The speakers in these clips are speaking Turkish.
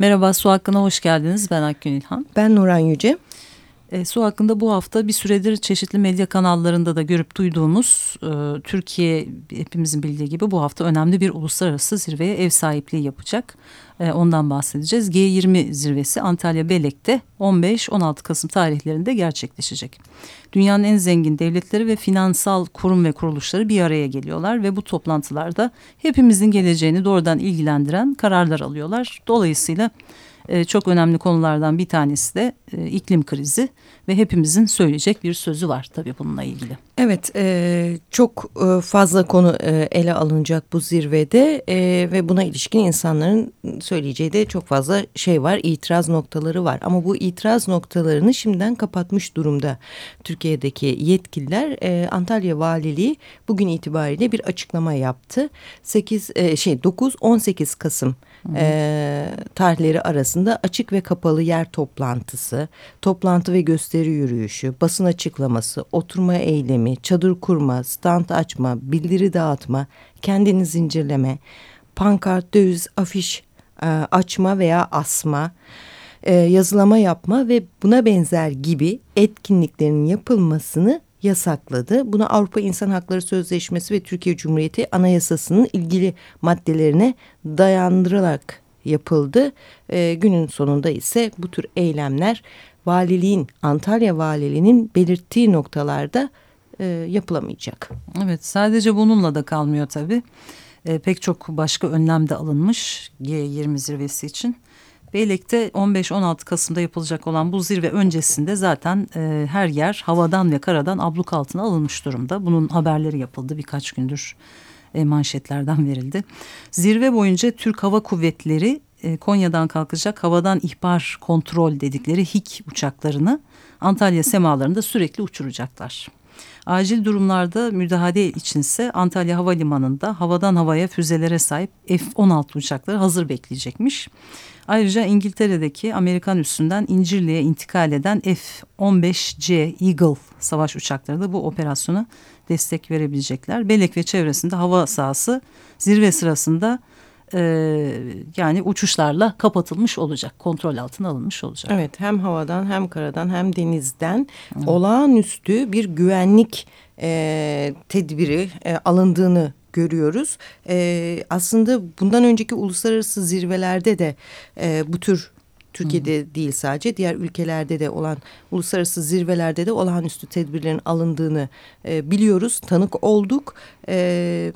Merhaba, Su Hakkı'na hoş geldiniz. Ben Akgün İlhan. Ben Nuran Yüce. E, su hakkında bu hafta bir süredir çeşitli medya kanallarında da görüp duyduğumuz e, Türkiye hepimizin bildiği gibi bu hafta önemli bir uluslararası zirveye ev sahipliği yapacak. E, ondan bahsedeceğiz. G20 zirvesi Antalya Belek'te 15-16 Kasım tarihlerinde gerçekleşecek. Dünyanın en zengin devletleri ve finansal kurum ve kuruluşları bir araya geliyorlar ve bu toplantılarda hepimizin geleceğini doğrudan ilgilendiren kararlar alıyorlar. Dolayısıyla e, çok önemli konulardan bir tanesi de e, iklim krizi ve hepimizin söyleyecek bir sözü var tabii bununla ilgili. Evet e, çok e, fazla konu ele alınacak bu zirvede ve buna ilişkin insanların söyleyeceği de çok fazla şey var itiraz noktaları var. Ama bu itiraz noktalarını şimdiden kapatmış durumda Türkiye'deki yetkililer. Antalya Valiliği bugün itibariyle bir açıklama yaptı. 8 e, şey 9 18 Kasım e, tarihleri arasında açık ve kapalı yer toplantısı, toplantı ve gösteri yürüyüşü, basın açıklaması, oturma eylemi, çadır kurma, stand açma, bildiri dağıtma, kendini zincirleme, pankart, döviz, afiş e, açma veya asma, e, yazılama yapma ve buna benzer gibi etkinliklerin yapılmasını yasakladı. Bunu Avrupa İnsan Hakları Sözleşmesi ve Türkiye Cumhuriyeti Anayasası'nın ilgili maddelerine dayandırılarak yapıldı. E, günün sonunda ise bu tür eylemler valiliğin, Antalya Valiliğinin belirttiği noktalarda e, yapılamayacak. Evet sadece bununla da kalmıyor tabii. E, pek çok başka önlem de alınmış G20 zirvesi için. Beylek'te 15-16 Kasım'da yapılacak olan bu zirve öncesinde zaten e, her yer havadan ve karadan abluk altına alınmış durumda. Bunun haberleri yapıldı birkaç gündür e, manşetlerden verildi. Zirve boyunca Türk Hava Kuvvetleri e, Konya'dan kalkacak havadan ihbar kontrol dedikleri HİK uçaklarını Antalya semalarında sürekli uçuracaklar. Acil durumlarda müdahale içinse Antalya Havalimanı'nda havadan havaya füzelere sahip F-16 uçakları hazır bekleyecekmiş. Ayrıca İngiltere'deki Amerikan üssünden İncirli'ye intikal eden F-15C Eagle savaş uçakları da bu operasyona destek verebilecekler. Belek ve çevresinde hava sahası zirve sırasında e, yani uçuşlarla kapatılmış olacak, kontrol altına alınmış olacak. Evet, hem havadan hem karadan hem denizden Hı. olağanüstü bir güvenlik e, tedbiri e, alındığını görüyoruz. E, aslında bundan önceki uluslararası zirvelerde de e, bu tür Türkiye'de Hı. değil sadece diğer ülkelerde de olan uluslararası zirvelerde de olağanüstü tedbirlerin alındığını e, biliyoruz, tanık olduk. E,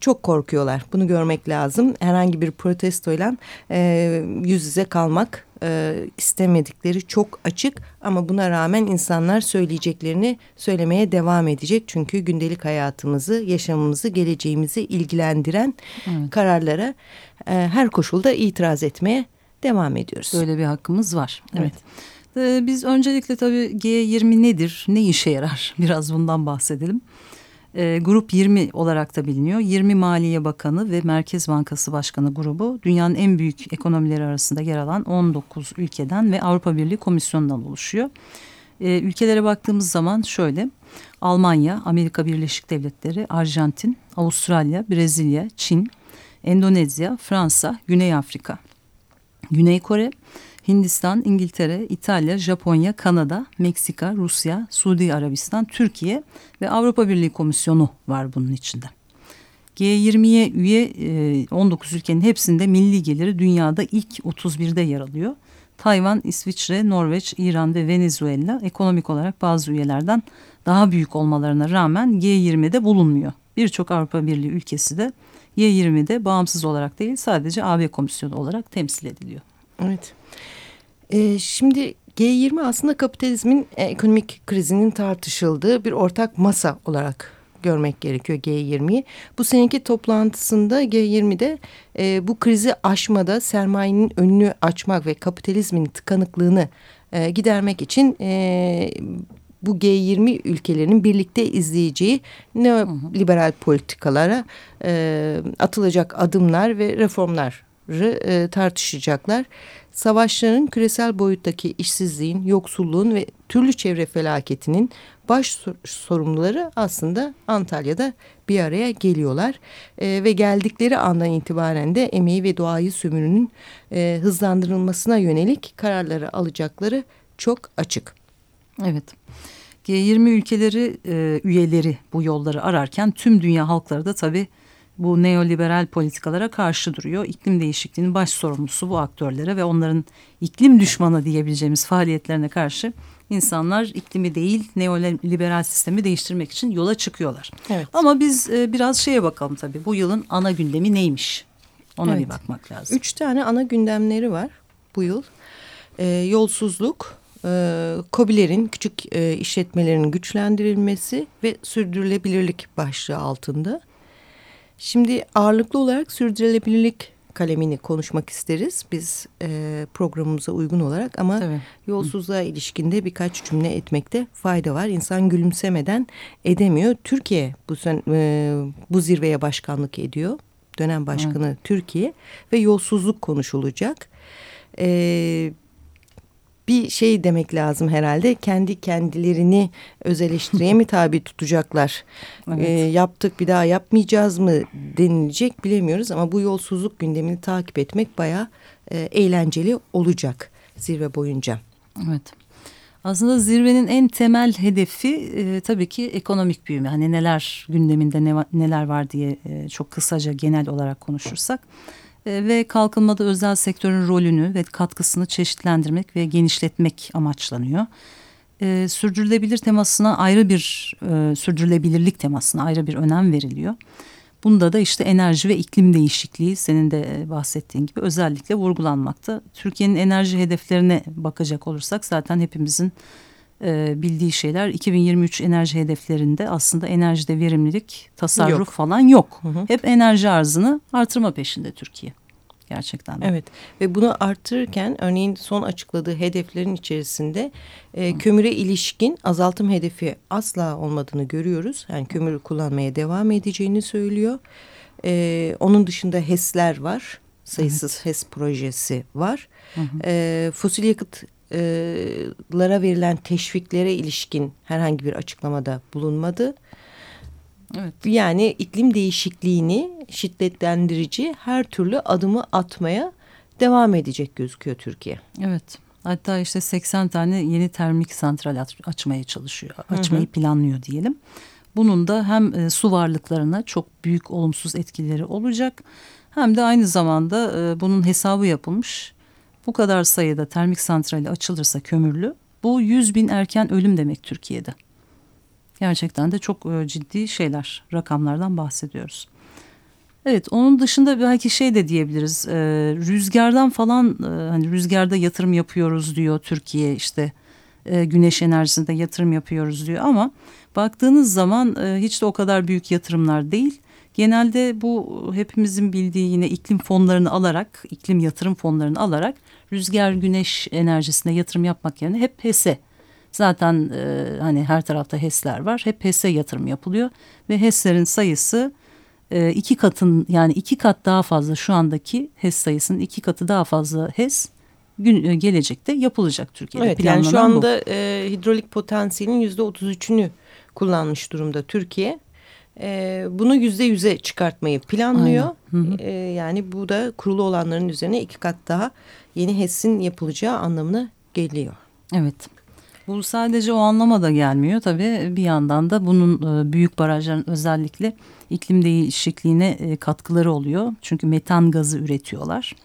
çok korkuyorlar. Bunu görmek lazım. Herhangi bir protestoyla e, yüz yüze kalmak e, istemedikleri çok açık. Ama buna rağmen insanlar söyleyeceklerini söylemeye devam edecek. Çünkü gündelik hayatımızı, yaşamımızı, geleceğimizi ilgilendiren evet. kararlara e, her koşulda itiraz etmeye devam ediyoruz. Böyle bir hakkımız var. Evet. evet. Biz öncelikle tabii G20 nedir, ne işe yarar? Biraz bundan bahsedelim. E, Grup 20 olarak da biliniyor. 20 Maliye Bakanı ve Merkez Bankası Başkanı grubu dünyanın en büyük ekonomileri arasında yer alan 19 ülkeden ve Avrupa Birliği Komisyonu'ndan oluşuyor. E, ülkelere baktığımız zaman şöyle Almanya, Amerika Birleşik Devletleri, Arjantin, Avustralya, Brezilya, Çin, Endonezya, Fransa, Güney Afrika, Güney Kore, Hindistan, İngiltere, İtalya, Japonya, Kanada, Meksika, Rusya, Suudi Arabistan, Türkiye ve Avrupa Birliği Komisyonu var bunun içinde. G20'ye üye 19 e, ülkenin hepsinde milli geliri dünyada ilk 31'de yer alıyor. Tayvan, İsviçre, Norveç, İran ve Venezuela ekonomik olarak bazı üyelerden daha büyük olmalarına rağmen G20'de bulunmuyor. Birçok Avrupa Birliği ülkesi de G20'de bağımsız olarak değil sadece AB Komisyonu olarak temsil ediliyor. Evet. Ee, şimdi G20 aslında kapitalizmin e, ekonomik krizinin tartışıldığı bir ortak masa olarak görmek gerekiyor G20'yi. Bu seneki toplantısında G20'de e, bu krizi aşmada sermayenin önünü açmak ve kapitalizmin tıkanıklığını e, gidermek için e, bu G20 ülkelerinin birlikte izleyeceği neoliberal politikalara e, atılacak adımlar ve reformları e, tartışacaklar. Savaşların küresel boyuttaki işsizliğin, yoksulluğun ve türlü çevre felaketinin baş sorumluları aslında Antalya'da bir araya geliyorlar. E, ve geldikleri andan itibaren de emeği ve doğayı sömürünün e, hızlandırılmasına yönelik kararları alacakları çok açık. Evet. G20 ülkeleri e, üyeleri bu yolları ararken tüm dünya halkları da tabii bu neoliberal politikalara karşı duruyor. İklim değişikliğinin baş sorumlusu bu aktörlere ve onların iklim düşmanı diyebileceğimiz faaliyetlerine karşı insanlar iklimi değil neoliberal sistemi değiştirmek için yola çıkıyorlar. Evet. Ama biz e, biraz şeye bakalım tabii bu yılın ana gündemi neymiş? Ona evet. bir bakmak lazım. Üç tane ana gündemleri var bu yıl. Ee, yolsuzluk, e, COBİ'lerin küçük e, işletmelerin güçlendirilmesi ve sürdürülebilirlik başlığı altında. Şimdi ağırlıklı olarak sürdürülebilirlik kalemini konuşmak isteriz biz e, programımıza uygun olarak ama Tabii. yolsuzluğa ilişkinde birkaç cümle etmekte fayda var. İnsan gülümsemeden edemiyor. Türkiye bu sen, e, bu zirveye başkanlık ediyor. Dönem başkanı evet. Türkiye ve yolsuzluk konuşulacak. E, bir şey demek lazım herhalde. Kendi kendilerini öz eleştiriye mi tabi tutacaklar? Evet. E, yaptık bir daha yapmayacağız mı denilecek bilemiyoruz. Ama bu yolsuzluk gündemini takip etmek bayağı e, eğlenceli olacak zirve boyunca. Evet. Aslında zirvenin en temel hedefi e, tabii ki ekonomik büyüme. Hani neler gündeminde ne, neler var diye e, çok kısaca genel olarak konuşursak. Ve kalkınmada özel sektörün rolünü ve katkısını çeşitlendirmek ve genişletmek amaçlanıyor. E, sürdürülebilir temasına ayrı bir e, sürdürülebilirlik temasına ayrı bir önem veriliyor. Bunda da işte enerji ve iklim değişikliği senin de e, bahsettiğin gibi özellikle vurgulanmakta. Türkiye'nin enerji hedeflerine bakacak olursak zaten hepimizin e, bildiği şeyler 2023 enerji hedeflerinde aslında enerjide verimlilik, tasarruf yok. falan yok. Hı hı. Hep enerji arzını artırma peşinde Türkiye. Gerçekten. De. Evet ve bunu artırırken örneğin son açıkladığı hedeflerin içerisinde e, kömüre ilişkin azaltım hedefi asla olmadığını görüyoruz. Yani kömürü kullanmaya devam edeceğini söylüyor. E, onun dışında HES'ler var. Sayısız evet. HES projesi var. Hı hı. E, fosil yakıt lara verilen teşviklere ilişkin herhangi bir açıklamada bulunmadı. Evet. Yani iklim değişikliğini şiddetlendirici her türlü adımı atmaya devam edecek gözüküyor Türkiye. Evet. Hatta işte 80 tane yeni termik santral açmaya çalışıyor, açmayı hı hı. planlıyor diyelim. Bunun da hem e, su varlıklarına çok büyük olumsuz etkileri olacak hem de aynı zamanda e, bunun hesabı yapılmış bu kadar sayıda termik santrali açılırsa kömürlü bu 100 bin erken ölüm demek Türkiye'de. Gerçekten de çok e, ciddi şeyler, rakamlardan bahsediyoruz. Evet, onun dışında belki şey de diyebiliriz. E, rüzgardan falan e, hani rüzgarda yatırım yapıyoruz diyor Türkiye işte güneş enerjisinde yatırım yapıyoruz diyor ama baktığınız zaman hiç de o kadar büyük yatırımlar değil. Genelde bu hepimizin bildiği yine iklim fonlarını alarak, iklim yatırım fonlarını alarak rüzgar güneş enerjisine yatırım yapmak yerine hep HES'e zaten e, hani her tarafta HES'ler var. Hep HES'e yatırım yapılıyor ve HES'lerin sayısı e, iki katın yani iki kat daha fazla şu andaki HES sayısının iki katı daha fazla HES gün e, gelecekte yapılacak Türkiye'de. Evet yani şu anda e, hidrolik potansiyelin yüzde otuz üçünü kullanmış durumda Türkiye. E, bunu yüzde yüze çıkartmayı planlıyor. Hı hı. E, yani bu da kurulu olanların üzerine iki kat daha yeni HES'in yapılacağı anlamına geliyor. Evet. Bu sadece o anlamada gelmiyor tabii bir yandan da bunun e, büyük barajların özellikle iklim değişikliğine e, katkıları oluyor. Çünkü metan gazı üretiyorlar.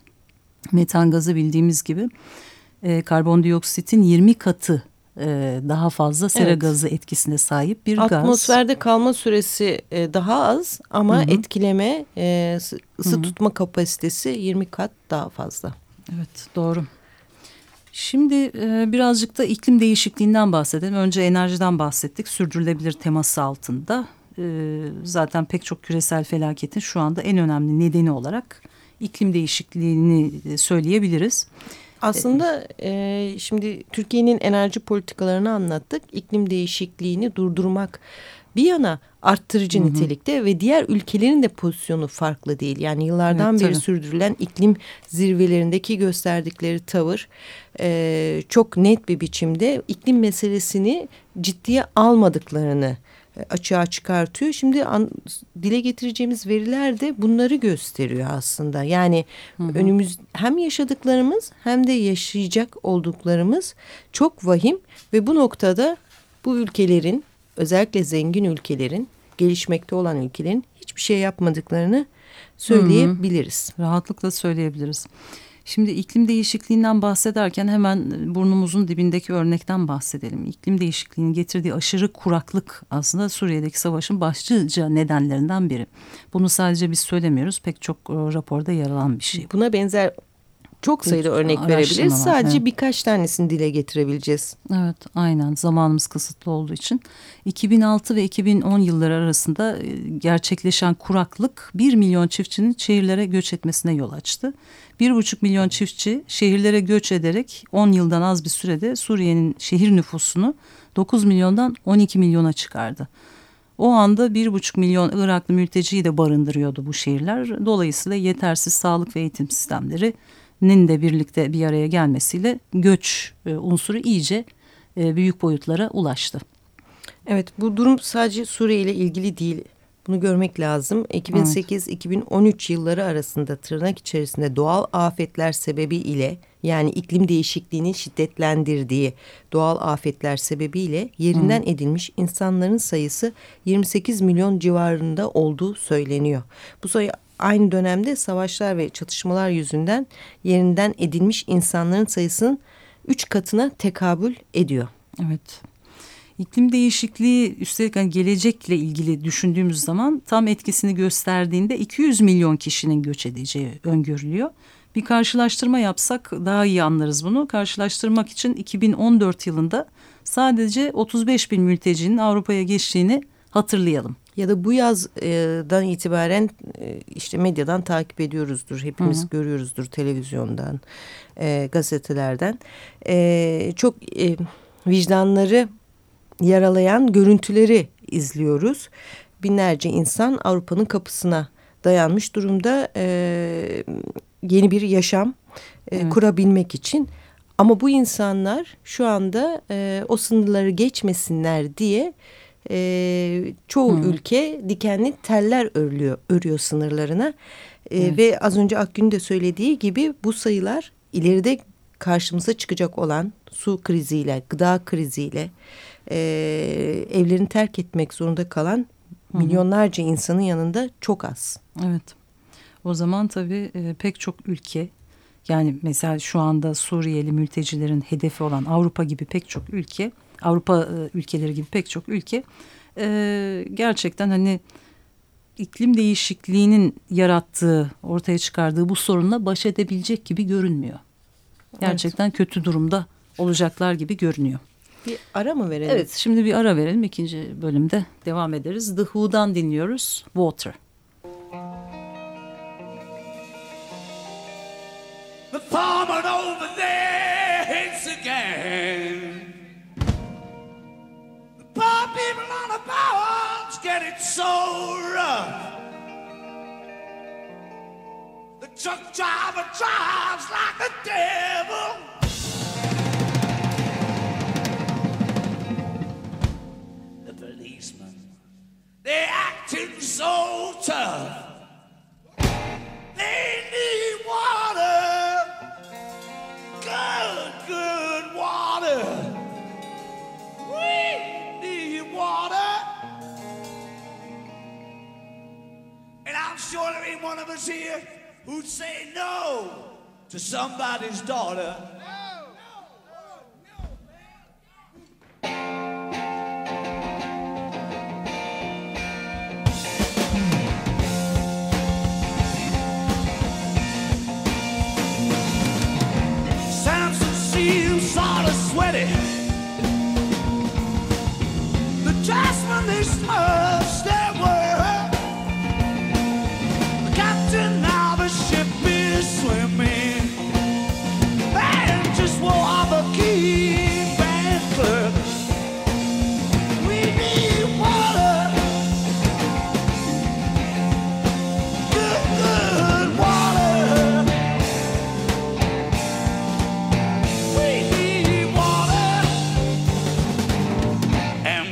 Metan gazı bildiğimiz gibi e, karbondioksitin 20 katı daha fazla sera evet. gazı etkisine sahip bir Atmosferde gaz. Atmosferde kalma süresi daha az ama Hı -hı. etkileme ısı Hı -hı. tutma kapasitesi 20 kat daha fazla. Evet doğru. Şimdi e, birazcık da iklim değişikliğinden bahsedelim. Önce enerjiden bahsettik. Sürdürülebilir teması altında. e, zaten pek çok küresel felaketin şu anda en önemli nedeni olarak iklim değişikliğini e, söyleyebiliriz. Aslında e, şimdi Türkiye'nin enerji politikalarını anlattık. İklim değişikliğini durdurmak bir yana arttırıcı hı hı. nitelikte ve diğer ülkelerin de pozisyonu farklı değil. Yani yıllardan evet, beri tabii. sürdürülen iklim zirvelerindeki gösterdikleri tavır e, çok net bir biçimde iklim meselesini ciddiye almadıklarını açığa çıkartıyor. Şimdi an, dile getireceğimiz veriler de bunları gösteriyor aslında. Yani hı hı. önümüz hem yaşadıklarımız hem de yaşayacak olduklarımız çok vahim ve bu noktada bu ülkelerin özellikle zengin ülkelerin gelişmekte olan ülkelerin hiçbir şey yapmadıklarını söyleyebiliriz. Hı hı. Rahatlıkla söyleyebiliriz. Şimdi iklim değişikliğinden bahsederken hemen burnumuzun dibindeki örnekten bahsedelim. İklim değişikliğinin getirdiği aşırı kuraklık aslında Suriye'deki savaşın başlıca nedenlerinden biri. Bunu sadece biz söylemiyoruz pek çok e, raporda yer alan bir şey. Buna benzer çok sayıda örnek verebiliriz. Sadece evet. birkaç tanesini dile getirebileceğiz. Evet aynen zamanımız kısıtlı olduğu için. 2006 ve 2010 yılları arasında e, gerçekleşen kuraklık 1 milyon çiftçinin şehirlere göç etmesine yol açtı. 1,5 milyon çiftçi şehirlere göç ederek 10 yıldan az bir sürede Suriye'nin şehir nüfusunu 9 milyondan 12 milyona çıkardı. O anda bir buçuk milyon Iraklı mülteciyi de barındırıyordu bu şehirler. Dolayısıyla yetersiz sağlık ve eğitim sistemleri nin de birlikte bir araya gelmesiyle göç e, unsuru iyice e, büyük boyutlara ulaştı. Evet bu durum sadece Suriye ile ilgili değil. Bunu görmek lazım. 2008-2013 evet. yılları arasında tırnak içerisinde doğal afetler sebebiyle yani iklim değişikliğinin şiddetlendirdiği doğal afetler sebebiyle yerinden Hı. edilmiş insanların sayısı 28 milyon civarında olduğu söyleniyor. Bu sayı aynı dönemde savaşlar ve çatışmalar yüzünden yerinden edilmiş insanların sayısının üç katına tekabül ediyor. Evet. İklim değişikliği üstelik hani gelecekle ilgili düşündüğümüz zaman tam etkisini gösterdiğinde 200 milyon kişinin göç edeceği öngörülüyor. Bir karşılaştırma yapsak daha iyi anlarız bunu. Karşılaştırmak için 2014 yılında sadece 35 bin mültecinin Avrupa'ya geçtiğini hatırlayalım ya da bu yazdan itibaren e, işte medyadan takip ediyoruzdur. Hepimiz Hı -hı. görüyoruzdur televizyondan, e, gazetelerden. E, çok vicdanları yaralayan görüntüleri izliyoruz. Binlerce insan Avrupa'nın kapısına dayanmış durumda yeni bir yaşam evet. kurabilmek için. Ama bu insanlar şu anda o sınırları geçmesinler diye e, çoğu hmm. ülke dikenli teller örülüyor, örüyor sınırlarına. E, evet. Ve az önce Akgün de söylediği gibi bu sayılar ileride karşımıza çıkacak olan su kriziyle, gıda kriziyle e, evlerini terk etmek zorunda kalan Hı milyonlarca insanın yanında çok az. Evet. O zaman tabii e, pek çok ülke yani mesela şu anda Suriyeli mültecilerin hedefi olan Avrupa gibi pek çok ülke Avrupa e, ülkeleri gibi pek çok ülke e, gerçekten hani iklim değişikliğinin yarattığı, ortaya çıkardığı bu sorunla baş edebilecek gibi görünmüyor. Gerçekten evet. kötü durumda olacaklar gibi görünüyor. Bir ara mı verelim? Evet, şimdi bir ara verelim. İkinci bölümde devam ederiz. The Who'dan dinliyoruz. Water. The boards get it so rough. The truck driver drives like a devil. Sure there ain't one of us here who'd say no to somebody's daughter. Samson seems sort of sweaty. The jasmine they smell,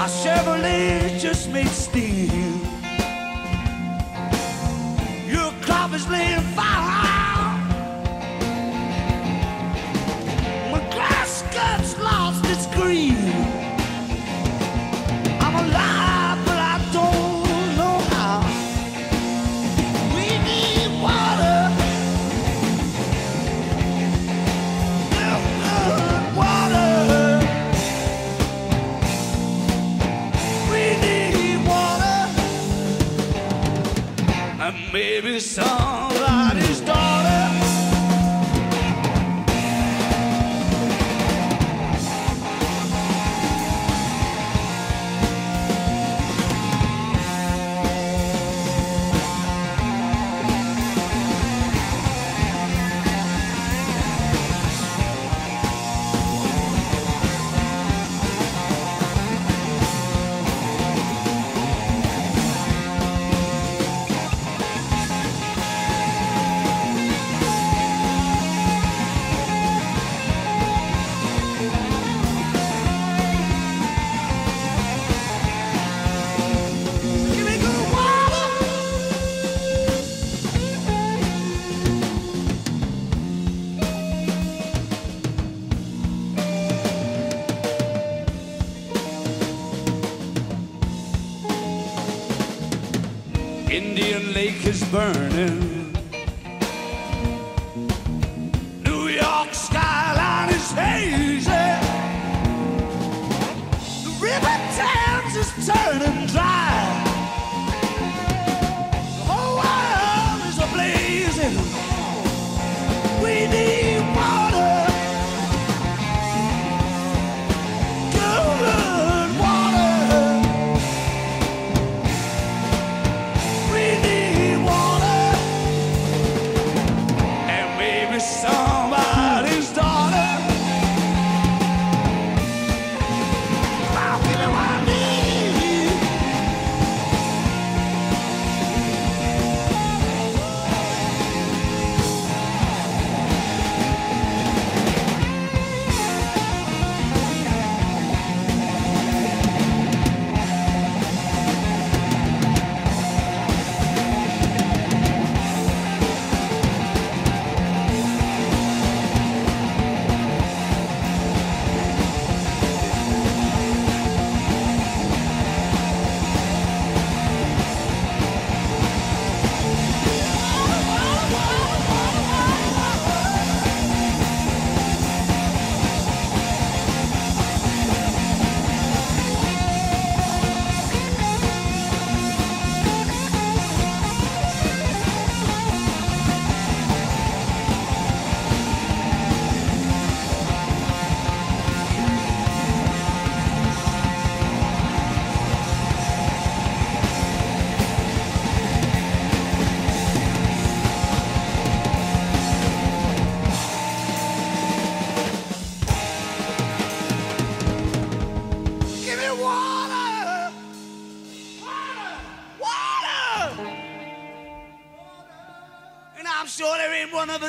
My Chevrolet just made steel. Your crop is laying fire. baby song. Burning.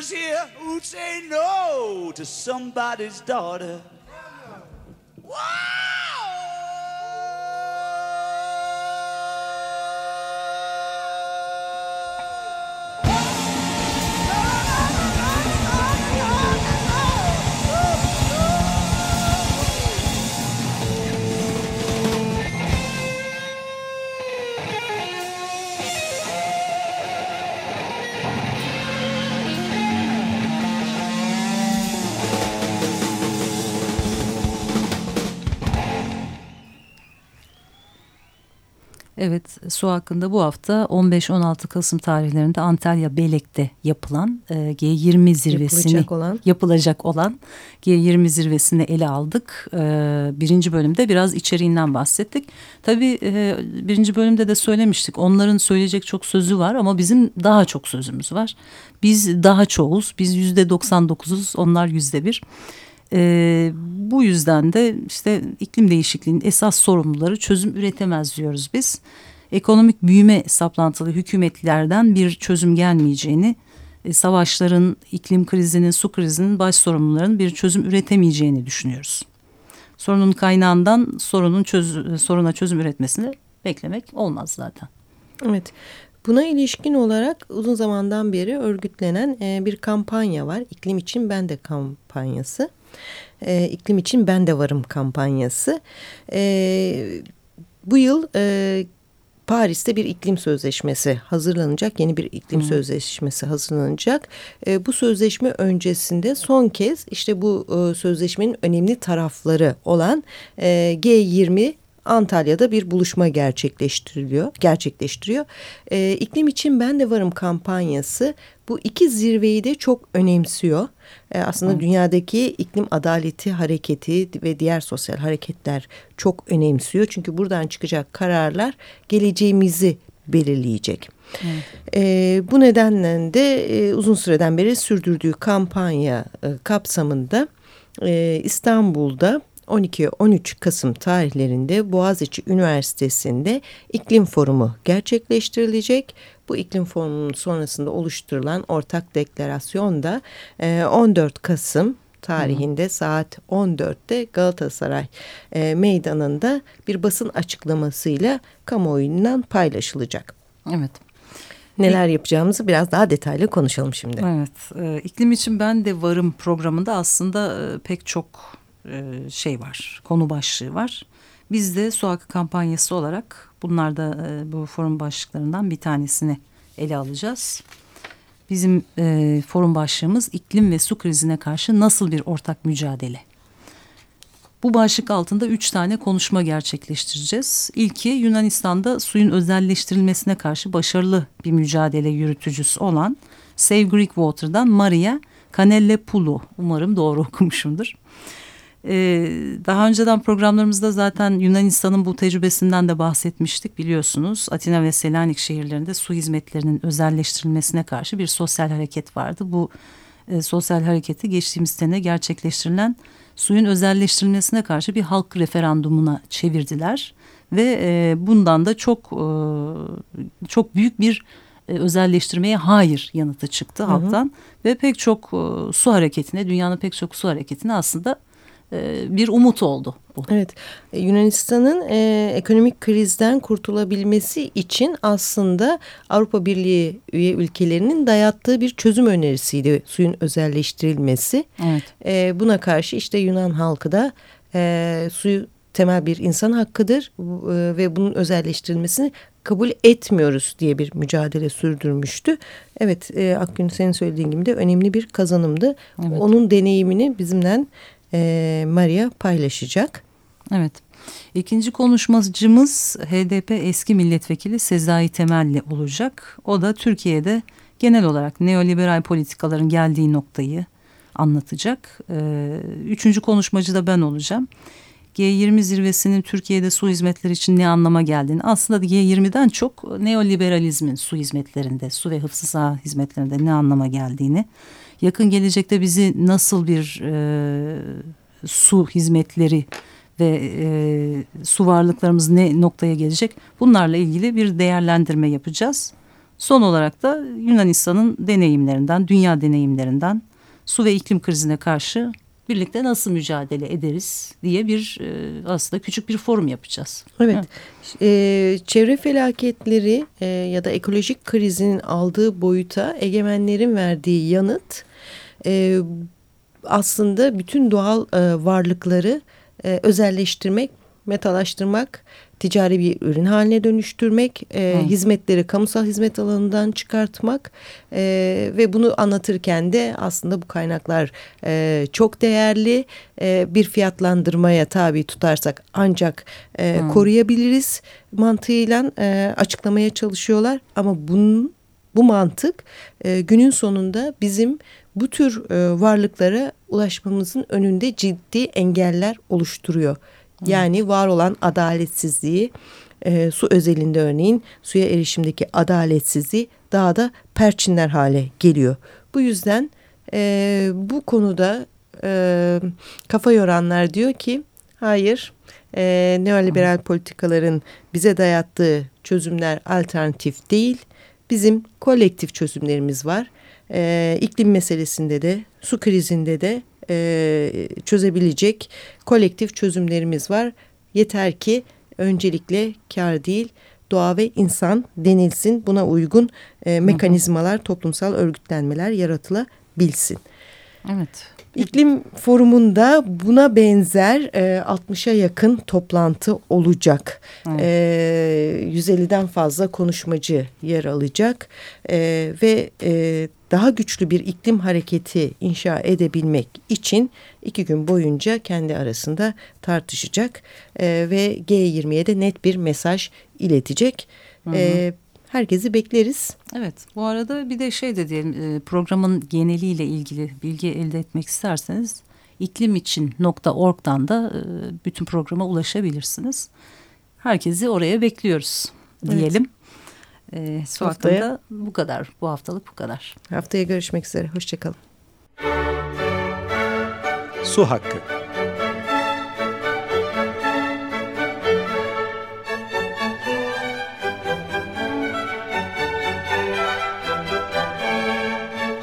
Us here who'd say no to somebody's daughter. Su hakkında bu hafta 15-16 Kasım tarihlerinde Antalya Belek'te yapılan e, G20 zirvesini Yapılacak olan. yapılacak olan G20 zirvesini ele aldık. E, birinci bölümde biraz içeriğinden bahsettik. Tabii e, birinci bölümde de söylemiştik onların söyleyecek çok sözü var ama bizim daha çok sözümüz var. Biz daha çoğuz biz yüzde 99'uz onlar yüzde bir. Ee, bu yüzden de işte iklim değişikliğinin esas sorumluları çözüm üretemez diyoruz biz. Ekonomik büyüme saplantılı hükümetlerden bir çözüm gelmeyeceğini e, savaşların, iklim krizinin, su krizinin baş sorumluların bir çözüm üretemeyeceğini düşünüyoruz. Sorunun kaynağından sorunun çöz, soruna çözüm üretmesini beklemek olmaz zaten. Evet. Buna ilişkin olarak uzun zamandan beri örgütlenen e, bir kampanya var. İklim için ben de kampanyası. E, iklim için ben de varım kampanyası. Bu yıl Paris'te bir iklim sözleşmesi hazırlanacak. Yeni bir iklim hmm. sözleşmesi hazırlanacak. E, bu sözleşme öncesinde son kez işte bu e, sözleşmenin önemli tarafları olan e, G20 Antalya'da bir buluşma gerçekleştiriliyor, gerçekleştiriyor. E, iklim için ben de varım kampanyası bu iki zirveyi de çok önemsiyor. E, aslında Hı. dünyadaki iklim adaleti hareketi ve diğer sosyal hareketler çok önemsiyor. Çünkü buradan çıkacak kararlar geleceğimizi belirleyecek. E, bu nedenle de e, uzun süreden beri sürdürdüğü kampanya e, kapsamında e, İstanbul'da 12-13 Kasım tarihlerinde Boğaziçi Üniversitesi'nde iklim forumu gerçekleştirilecek. Bu iklim forumunun sonrasında oluşturulan ortak deklarasyon da 14 e, Kasım tarihinde saat 14'te Galatasaray e, meydanında bir basın açıklamasıyla kamuoyundan paylaşılacak. Evet. Neler yapacağımızı biraz daha detaylı konuşalım şimdi. Evet, e, iklim için ben de varım programında aslında e, pek çok e, şey var, konu başlığı var. Biz de su hakkı kampanyası olarak bunlar da e, bu forum başlıklarından bir tanesini ele alacağız. Bizim e, forum başlığımız iklim ve su krizine karşı nasıl bir ortak mücadele? Bu başlık altında üç tane konuşma gerçekleştireceğiz. İlki Yunanistan'da suyun özelleştirilmesine karşı başarılı bir mücadele yürütücüsü olan Save Greek Water'dan Maria Kanellepoulou. Umarım doğru okumuşumdur. Ee, daha önceden programlarımızda zaten Yunanistan'ın bu tecrübesinden de bahsetmiştik biliyorsunuz. Atina ve Selanik şehirlerinde su hizmetlerinin özelleştirilmesine karşı bir sosyal hareket vardı. Bu e, sosyal hareketi geçtiğimiz sene gerçekleştirilen suyun özelleştirilmesine karşı bir halk referandumuna çevirdiler. Ve e, bundan da çok e, çok büyük bir özelleştirmeye hayır yanıtı çıktı halktan. Hı hı. Ve pek çok su hareketine, dünyanın pek çok su hareketine aslında bir umut oldu. Bu. Evet e, Yunanistan'ın e, ekonomik krizden kurtulabilmesi için aslında Avrupa Birliği üye ülkelerinin dayattığı bir çözüm önerisiydi suyun özelleştirilmesi. Evet. E, buna karşı işte Yunan halkı da e, suyu temel bir insan hakkıdır e, ve bunun özelleştirilmesini kabul etmiyoruz diye bir mücadele sürdürmüştü. Evet e, Akgün senin söylediğin gibi de önemli bir kazanımdı. Evet. Onun deneyimini bizimle e, Maria paylaşacak. Evet. İkinci konuşmacımız HDP eski milletvekili Sezai Temelli olacak. O da Türkiye'de genel olarak neoliberal politikaların geldiği noktayı anlatacak. Ee, üçüncü konuşmacı da ben olacağım. G20 zirvesinin Türkiye'de su hizmetleri için ne anlama geldiğini aslında G20'den çok neoliberalizmin su hizmetlerinde, su ve hıfzı saha hizmetlerinde ne anlama geldiğini yakın gelecekte bizi nasıl bir e, su hizmetleri ve e, su varlıklarımız ne noktaya gelecek bunlarla ilgili bir değerlendirme yapacağız. Son olarak da Yunanistan'ın deneyimlerinden, dünya deneyimlerinden su ve iklim krizine karşı birlikte nasıl mücadele ederiz diye bir e, aslında küçük bir forum yapacağız. Evet. Ee, çevre felaketleri e, ya da ekolojik krizin aldığı boyuta egemenlerin verdiği yanıt e, aslında bütün doğal e, varlıkları e, özelleştirmek, metalaştırmak, ticari bir ürün haline dönüştürmek, e, hizmetleri kamusal hizmet alanından çıkartmak e, ve bunu anlatırken de aslında bu kaynaklar e, çok değerli. E, bir fiyatlandırmaya tabi tutarsak ancak e, koruyabiliriz mantığıyla e, açıklamaya çalışıyorlar. Ama bunun bu mantık e, günün sonunda bizim bu tür e, varlıklara ulaşmamızın önünde ciddi engeller oluşturuyor. Yani var olan adaletsizliği e, su özelinde örneğin suya erişimdeki adaletsizliği daha da perçinler hale geliyor. Bu yüzden e, bu konuda e, kafa yoranlar diyor ki hayır e, neoliberal politikaların bize dayattığı çözümler alternatif değil. Bizim kolektif çözümlerimiz var e, iklim meselesinde de su krizinde de e, çözebilecek kolektif çözümlerimiz var. Yeter ki öncelikle kar değil doğa ve insan denilsin buna uygun e, mekanizmalar toplumsal örgütlenmeler yaratılabilsin. Evet. İklim forumunda buna benzer e, 60'a yakın toplantı olacak. Evet. E, 150'den fazla konuşmacı yer alacak e, ve e, daha güçlü bir iklim hareketi inşa edebilmek için iki gün boyunca kendi arasında tartışacak e, ve G20'ye de net bir mesaj iletecek. E, herkesi bekleriz. Evet bu arada bir de şey de diyelim e, programın geneliyle ilgili bilgi elde etmek isterseniz iklimiçin.org'dan da e, bütün programa ulaşabilirsiniz. Herkesi oraya bekliyoruz diyelim. E, su Haftaya- hakkında bu kadar. Bu haftalık bu kadar. Haftaya görüşmek üzere. Hoşçakalın. Su hakkı.